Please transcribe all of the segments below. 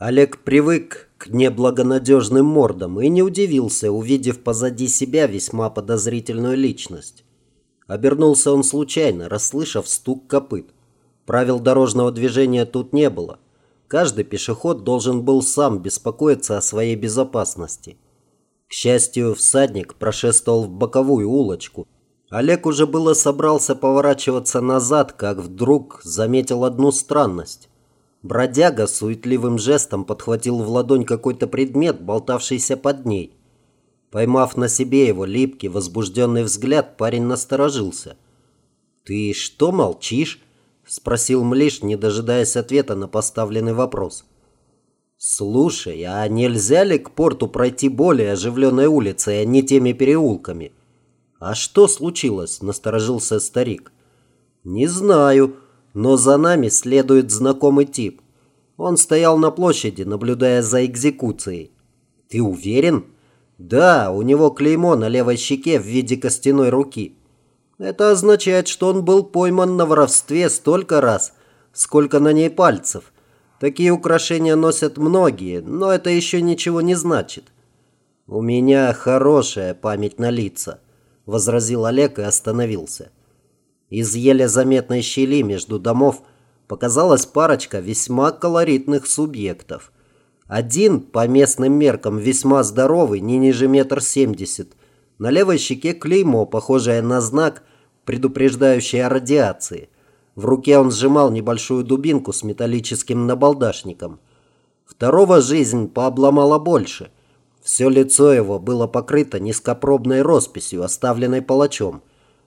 Олег привык к неблагонадежным мордам и не удивился, увидев позади себя весьма подозрительную личность. Обернулся он случайно, расслышав стук копыт. Правил дорожного движения тут не было. Каждый пешеход должен был сам беспокоиться о своей безопасности. К счастью, всадник прошествовал в боковую улочку. Олег уже было собрался поворачиваться назад, как вдруг заметил одну странность. Бродяга суетливым жестом подхватил в ладонь какой-то предмет, болтавшийся под ней. Поймав на себе его липкий, возбужденный взгляд, парень насторожился. «Ты что молчишь?» – спросил Млиш, не дожидаясь ответа на поставленный вопрос. «Слушай, а нельзя ли к порту пройти более оживленной улицей, а не теми переулками?» «А что случилось?» – насторожился старик. «Не знаю», но за нами следует знакомый тип. Он стоял на площади, наблюдая за экзекуцией. Ты уверен? Да, у него клеймо на левой щеке в виде костяной руки. Это означает, что он был пойман на воровстве столько раз, сколько на ней пальцев. Такие украшения носят многие, но это еще ничего не значит. «У меня хорошая память на лица», – возразил Олег и остановился. Из еле заметной щели между домов показалась парочка весьма колоритных субъектов. Один, по местным меркам, весьма здоровый, не ниже метр семьдесят. На левой щеке клеймо, похожее на знак, предупреждающий о радиации. В руке он сжимал небольшую дубинку с металлическим набалдашником. Второго жизнь пообломала больше. Все лицо его было покрыто низкопробной росписью, оставленной палачом.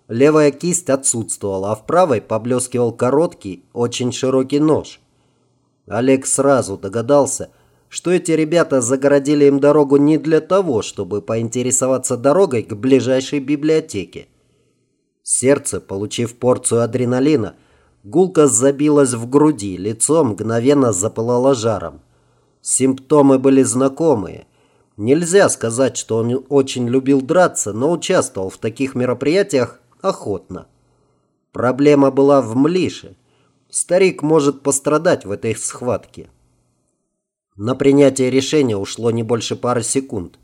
Левая кисть отсутствовала, а в правой поблескивал короткий, очень широкий нож. Олег сразу догадался, что эти ребята загородили им дорогу не для того, чтобы поинтересоваться дорогой к ближайшей библиотеке. Сердце, получив порцию адреналина, гулко забилось в груди, лицо мгновенно запылало жаром. Симптомы были знакомые. Нельзя сказать, что он очень любил драться, но участвовал в таких мероприятиях охотно. Проблема была в Млише. Старик может пострадать в этой схватке. На принятие решения ушло не больше пары секунд.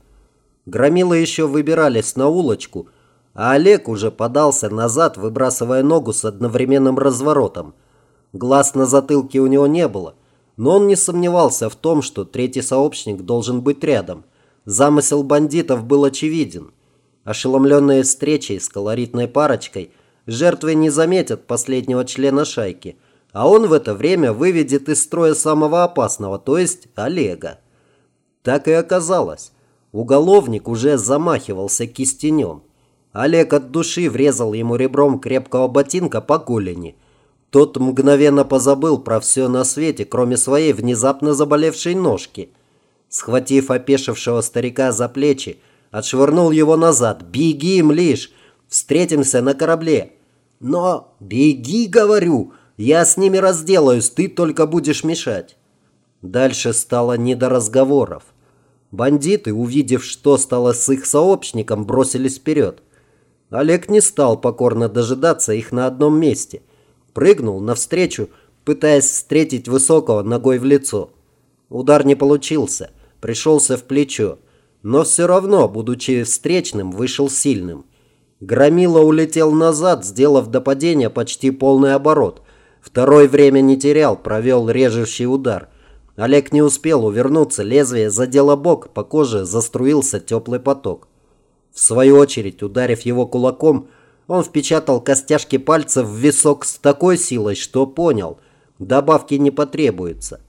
Громилы еще выбирались на улочку, а Олег уже подался назад, выбрасывая ногу с одновременным разворотом. Глаз на затылке у него не было, но он не сомневался в том, что третий сообщник должен быть рядом. Замысел бандитов был очевиден – Ошеломленные встречей с колоритной парочкой, жертвы не заметят последнего члена шайки, а он в это время выведет из строя самого опасного, то есть Олега. Так и оказалось. Уголовник уже замахивался кистенем. Олег от души врезал ему ребром крепкого ботинка по голени. Тот мгновенно позабыл про все на свете, кроме своей внезапно заболевшей ножки. Схватив опешившего старика за плечи, отшвырнул его назад. «Беги, Млиш! Встретимся на корабле!» «Но беги, говорю! Я с ними разделаюсь, ты только будешь мешать!» Дальше стало не до разговоров. Бандиты, увидев, что стало с их сообщником, бросились вперед. Олег не стал покорно дожидаться их на одном месте. Прыгнул навстречу, пытаясь встретить высокого ногой в лицо. Удар не получился, пришелся в плечо но все равно, будучи встречным, вышел сильным. Громила улетел назад, сделав до падения почти полный оборот. Второй время не терял, провел режущий удар. Олег не успел увернуться, лезвие задело бок, по коже заструился теплый поток. В свою очередь, ударив его кулаком, он впечатал костяшки пальцев в висок с такой силой, что понял, добавки не потребуется.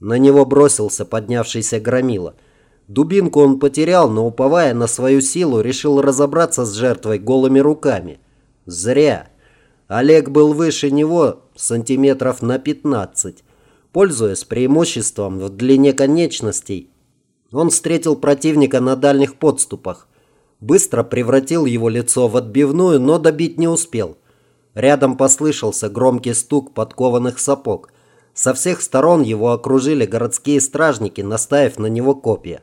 На него бросился поднявшийся громила – Дубинку он потерял, но, уповая на свою силу, решил разобраться с жертвой голыми руками. Зря. Олег был выше него сантиметров на 15. Пользуясь преимуществом в длине конечностей, он встретил противника на дальних подступах. Быстро превратил его лицо в отбивную, но добить не успел. Рядом послышался громкий стук подкованных сапог. Со всех сторон его окружили городские стражники, наставив на него копья.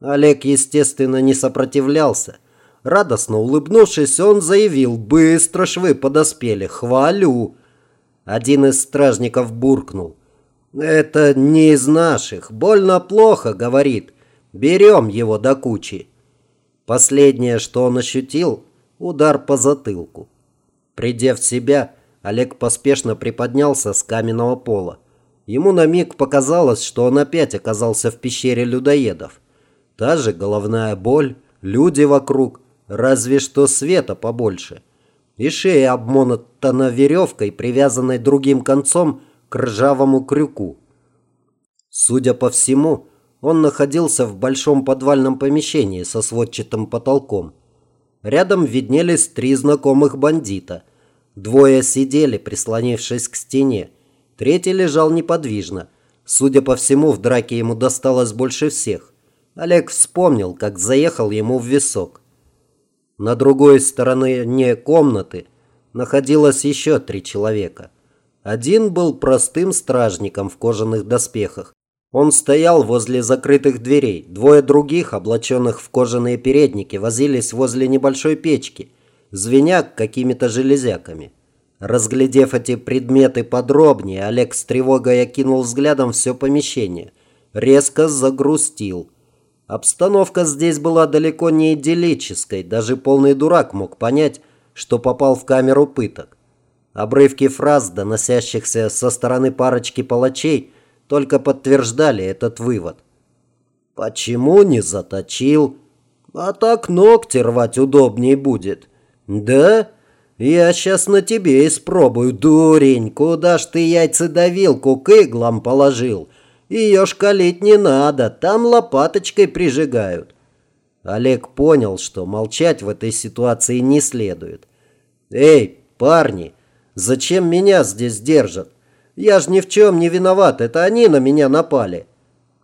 Олег, естественно, не сопротивлялся. Радостно улыбнувшись, он заявил, «Быстро ж вы подоспели, хвалю!» Один из стражников буркнул. Это не из наших. Больно плохо, говорит. Берем его до кучи. Последнее, что он ощутил, удар по затылку. Придя в себя, Олег поспешно приподнялся с каменного пола. Ему на миг показалось, что он опять оказался в пещере людоедов. Та же головная боль, люди вокруг, разве что света побольше. И шея обмотана веревкой, привязанной другим концом к ржавому крюку. Судя по всему, он находился в большом подвальном помещении со сводчатым потолком. Рядом виднелись три знакомых бандита. Двое сидели, прислонившись к стене. Третий лежал неподвижно. Судя по всему, в драке ему досталось больше всех. Олег вспомнил, как заехал ему в висок. На другой стороне комнаты находилось еще три человека. Один был простым стражником в кожаных доспехах. Он стоял возле закрытых дверей. Двое других, облаченных в кожаные передники, возились возле небольшой печки, звеня какими-то железяками. Разглядев эти предметы подробнее, Олег с тревогой окинул взглядом все помещение. Резко загрустил. Обстановка здесь была далеко не идиллической. Даже полный дурак мог понять, что попал в камеру пыток. Обрывки фраз, доносящихся со стороны парочки палачей, только подтверждали этот вывод. Почему не заточил? А так ногти рвать удобнее будет. Да? Я сейчас на тебе испробую, дурень. Куда ж ты яйцедавилку к иглам положил? Ее шкалить не надо, там лопаточкой прижигают. Олег понял, что молчать в этой ситуации не следует. «Эй, парни, зачем меня здесь держат? Я ж ни в чем не виноват, это они на меня напали».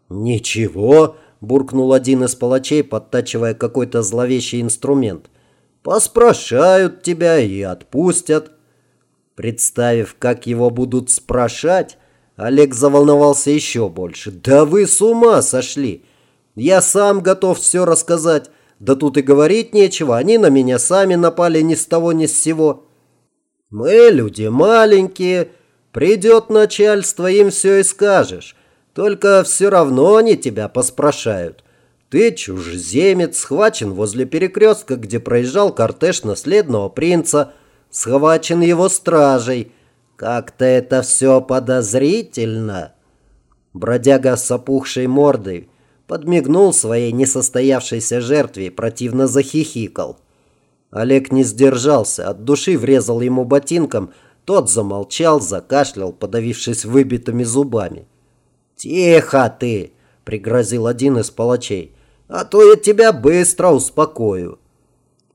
«Ничего», – буркнул один из палачей, подтачивая какой-то зловещий инструмент. «Поспрашают тебя и отпустят». Представив, как его будут спрашать, Олег заволновался еще больше. «Да вы с ума сошли! Я сам готов все рассказать. Да тут и говорить нечего, они на меня сами напали ни с того ни с сего». «Мы люди маленькие», Придет начальство, им все и скажешь. Только все равно они тебя поспрашают. Ты чужеземец, схвачен возле перекрестка, где проезжал кортеж наследного принца, схвачен его стражей. Как-то это все подозрительно. Бродяга с опухшей мордой подмигнул своей несостоявшейся жертве противно захихикал. Олег не сдержался, от души врезал ему ботинком – тот замолчал, закашлял, подавившись выбитыми зубами. «Тихо ты!» – пригрозил один из палачей. «А то я тебя быстро успокою!»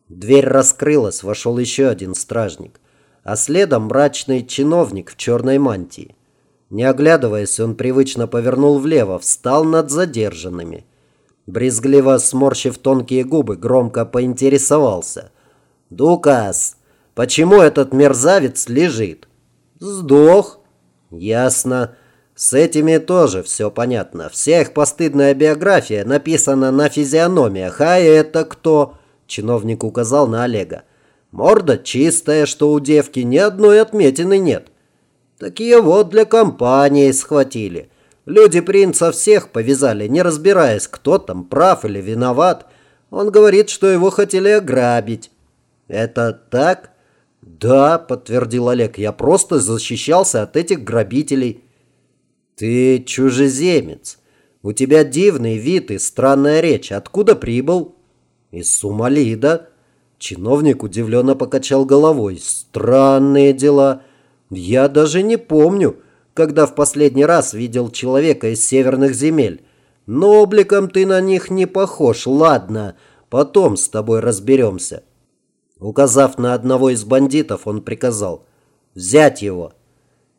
Дверь раскрылась, вошел еще один стражник, а следом мрачный чиновник в черной мантии. Не оглядываясь, он привычно повернул влево, встал над задержанными. Брезгливо сморщив тонкие губы, громко поинтересовался. «Дукас, Почему этот мерзавец лежит? Сдох. Ясно. С этими тоже все понятно. Вся их постыдная биография написана на физиономиях. А это кто? Чиновник указал на Олега. Морда чистая, что у девки ни одной отметины нет. Такие вот для компании схватили. Люди принца всех повязали, не разбираясь, кто там прав или виноват. Он говорит, что его хотели ограбить. Это так? «Да», – подтвердил Олег, – «я просто защищался от этих грабителей». «Ты чужеземец. У тебя дивный вид и странная речь. Откуда прибыл?» «Из Сумалида». Чиновник удивленно покачал головой. «Странные дела. Я даже не помню, когда в последний раз видел человека из северных земель. Но обликом ты на них не похож. Ладно, потом с тобой разберемся». Указав на одного из бандитов, он приказал «Взять его!».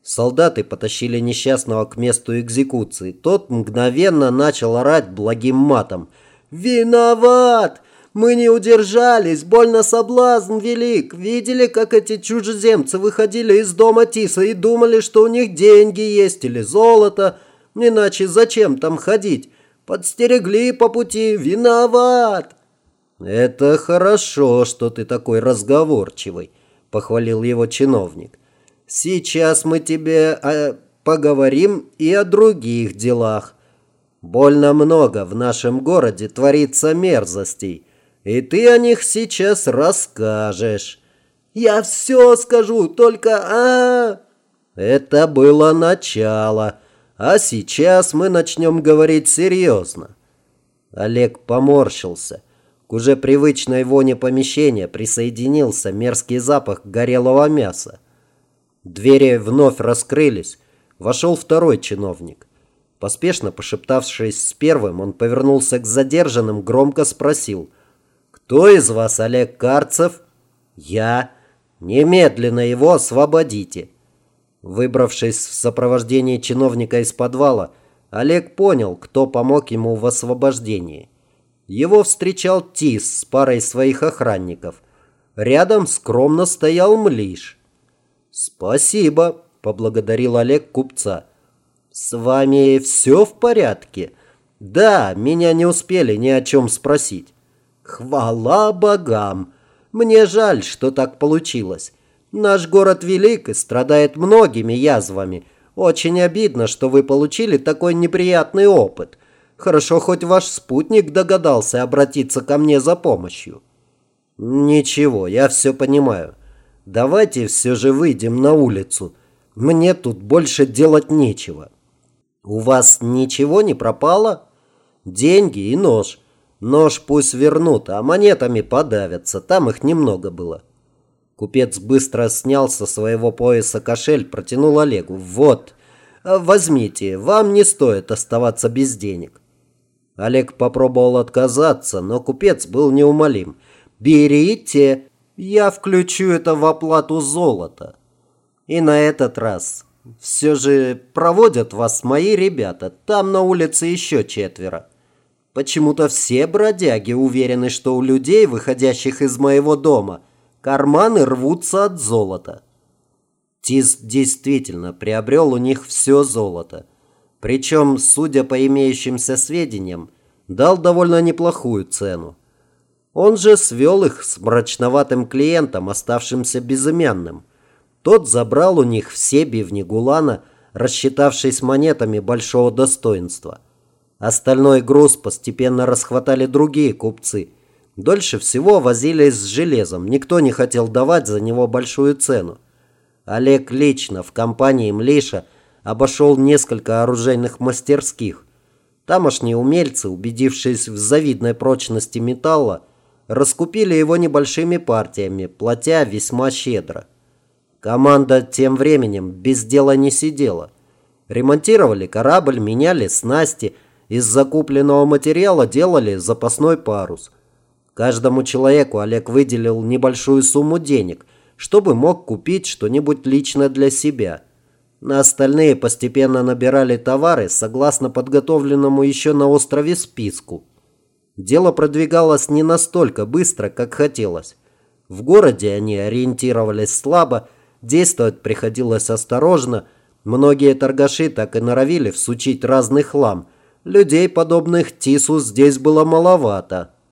Солдаты потащили несчастного к месту экзекуции. Тот мгновенно начал орать благим матом. «Виноват! Мы не удержались! Больно соблазн велик! Видели, как эти чужеземцы выходили из дома Тиса и думали, что у них деньги есть или золото? Иначе зачем там ходить? Подстерегли по пути! Виноват!» «Это хорошо, что ты такой разговорчивый», – похвалил его чиновник. «Сейчас мы тебе... А, поговорим и о других делах. Больно много в нашем городе творится мерзостей, и ты о них сейчас расскажешь. Я все скажу, только а, Это было начало, а сейчас мы начнем говорить серьезно. Олег поморщился. К уже привычной воне помещения присоединился мерзкий запах горелого мяса. Двери вновь раскрылись. Вошел второй чиновник. Поспешно пошептавшись с первым, он повернулся к задержанным, громко спросил. «Кто из вас Олег Карцев?» «Я. Немедленно его освободите». Выбравшись в сопровождении чиновника из подвала, Олег понял, кто помог ему в освобождении. Его встречал Тис с парой своих охранников. Рядом скромно стоял Млиш. «Спасибо», – поблагодарил Олег купца. «С вами все в порядке?» «Да, меня не успели ни о чем спросить». «Хвала богам! Мне жаль, что так получилось. Наш город велик и страдает многими язвами. Очень обидно, что вы получили такой неприятный опыт. Хорошо, хоть ваш спутник догадался обратиться ко мне за помощью». «Ничего, я все понимаю. Давайте все же выйдем на улицу. Мне тут больше делать нечего». «У вас ничего не пропало?» «Деньги и нож. Нож пусть вернут, а монетами подавятся. Там их немного было». Купец быстро снял со своего пояса кошель, протянул Олегу. «Вот, возьмите, вам не стоит оставаться без денег». Олег попробовал отказаться, но купец был неумолим. «Берите, я включу это в оплату золота». И на этот раз все же проводят вас мои ребята. Там на улице еще четверо. Почему-то все бродяги уверены, что у людей, выходящих из моего дома, карманы рвутся от золота. Тис действительно приобрел у них все золото. Причем, судя по имеющимся сведениям, дал довольно неплохую цену. Он же свел их с мрачноватым клиентом, оставшимся безымянным – тот забрал у них все бивни Гулана, рассчитавшись монетами большого достоинства. Остальной груз постепенно расхватали другие купцы. Дольше всего возились с железом, никто не хотел давать за него большую цену. Олег лично в компании Млиша обошел несколько оружейных мастерских. Тамошние умельцы, убедившись в завидной прочности металла, раскупили его небольшими партиями, платя весьма щедро. Команда тем временем без дела не сидела. Ремонтировали корабль, меняли снасти, из закупленного материала делали запасной парус. Каждому человеку Олег выделил небольшую сумму денег, чтобы мог купить что-нибудь лично для себя. На остальные постепенно набирали товары согласно подготовленному еще на острове списку. Дело продвигалось не настолько быстро, как хотелось. В городе они ориентировались слабо, Действовать приходилось осторожно. Многие торгаши так и норовили всучить разный хлам. Людей, подобных Тису, здесь было маловато.